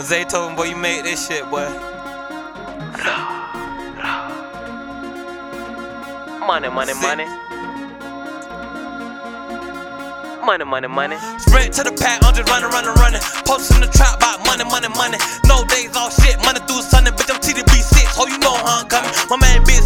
Zay told him, boy, you made this shit, boy. Money, money, Sick. money. Money, money, money. Sprint to the pack, I'm just running, running, running. Post in the trap about money, money, money. No days off shit, money through Sunday, bitch, I'm TDB6. Oh, you know how I'm coming. My man bitch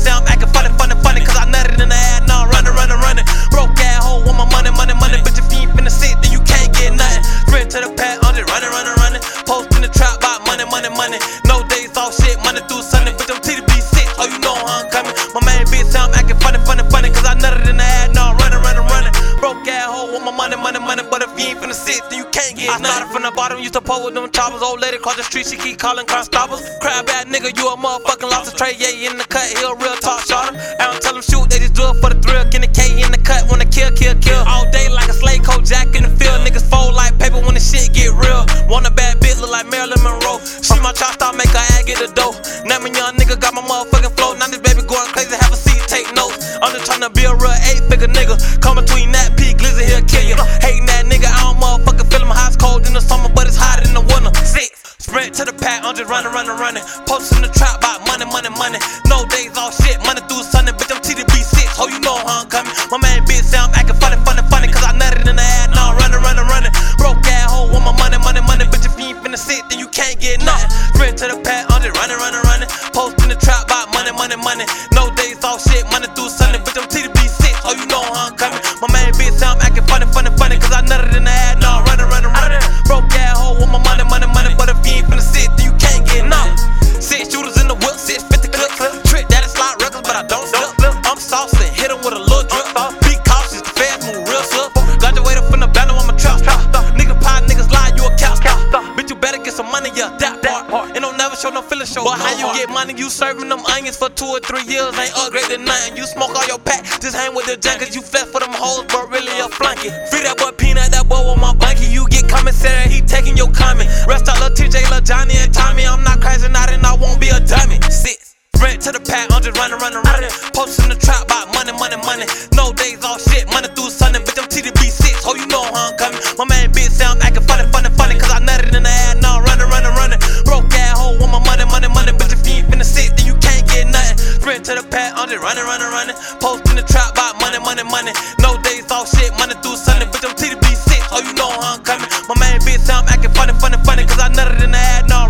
Post in the trap about money, money, money. No days off shit, money through Sunday, bitch, I'm TDB6. Oh, you know how I'm coming. My man bitch I'm acting funny, funny, funny, cause I nutted in the ad, now I'm running, running, running. Broke ass hoe, want my money, money, money. But if you ain't finna sit, then you can't get I started from the bottom, used to pull with them choppers. Old lady cross the street, she keep calling stoppers. Crab bad nigga, you a motherfucking lobster tray. Yeah, in the cut, he a real talk shotter. I don't tell them shoot, my young nigga got my motherfucking flow. Now this baby going crazy, have a seat, take notes. I'm just tryna be a real eight figure nigga. Come between that P, glizzy, he'll kill you. Hating that nigga, I don't motherfucking feel him. Hot cold in the summer, but it's hotter in the winter. Six. Sprint to the pack, I'm just running, running, running. Post in the trap about money, money, money. No days off shit, money through Sunday, bitch, I'm TDB6. Oh, you know how I'm coming. My man bitch I'm acting funny, funny, then you can't get nothing. Sprint to the pack, I'm just running, running, running. Post in the trap about money, money, money. No days off shit, money through money? You serving them onions for two or three years, ain't upgraded nothing. You smoke all your pack, just hang with the junkers. You flex for them hoes, but really a flunky. Free that boy peanut, that boy with my blankie. You get commissary, he taking your comment. Rest out lil TJ, lil Johnny, and Tommy. I'm not crashing out and I won't be a dummy. Six. Sprint to the pack, I'm just running, running, running. Post in the trap about money, money, money. No days off shit, money through Sunday, bitch, I'm TDB6. Oh, you know how I'm coming. My man bitch say 100, running, running, running. Post in the trap, by money, money, money. No days off, shit, money through Sunday. Bitch, I'm TDB6, oh, you know I'm coming. My main bitch, I'm acting funny, funny, funny, cause I nutted in the ad, no.